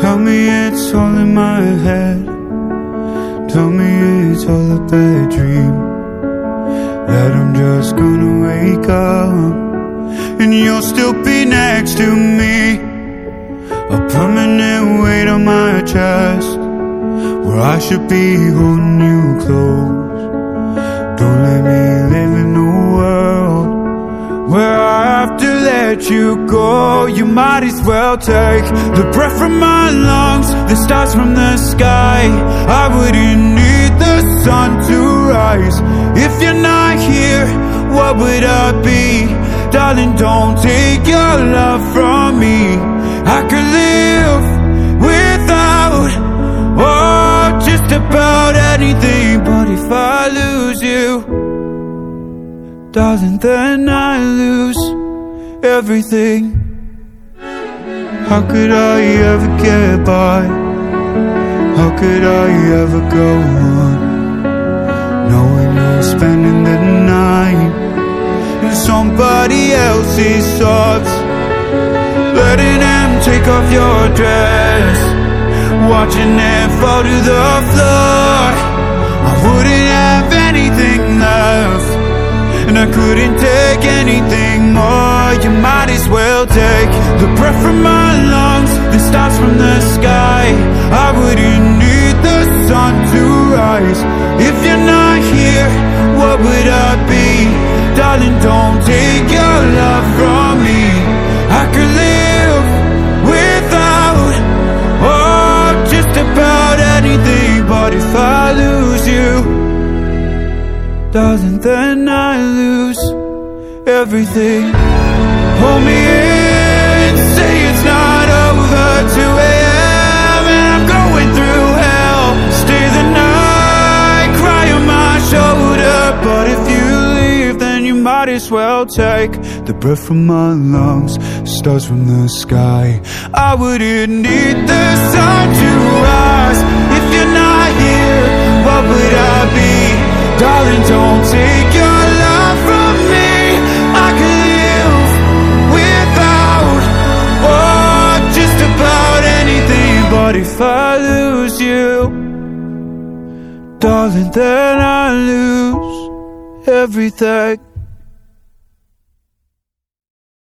Tell me it's all in my head. Tell me it's all a bad dream. That I'm just gonna wake up and you'll still be next to me. A permanent weight on my chest, where I should be holding you close. Let you go. You might as well take the breath from my lungs, the stars from the sky. I wouldn't need the sun to rise if you're not here. What would I be? Darling, don't take your love from me. I could live without, oh, just about anything. But if I lose you, darling, then I lose everything. How could I ever get by? How could I ever go on? Knowing you're spending the night in somebody else's thoughts. Letting them take off your dress. Watching them fall to the floor. I couldn't take anything more. You might as well take the breath darling, then I lose everything. Hold me in, say it's not over. 2 a.m. and I'm going through hell. Stay the night, cry on my shoulder. But if you leave, then you might as well take the breath from my lungs, stars from the sky. I wouldn't need the if I lose you, darling, then I lose everything.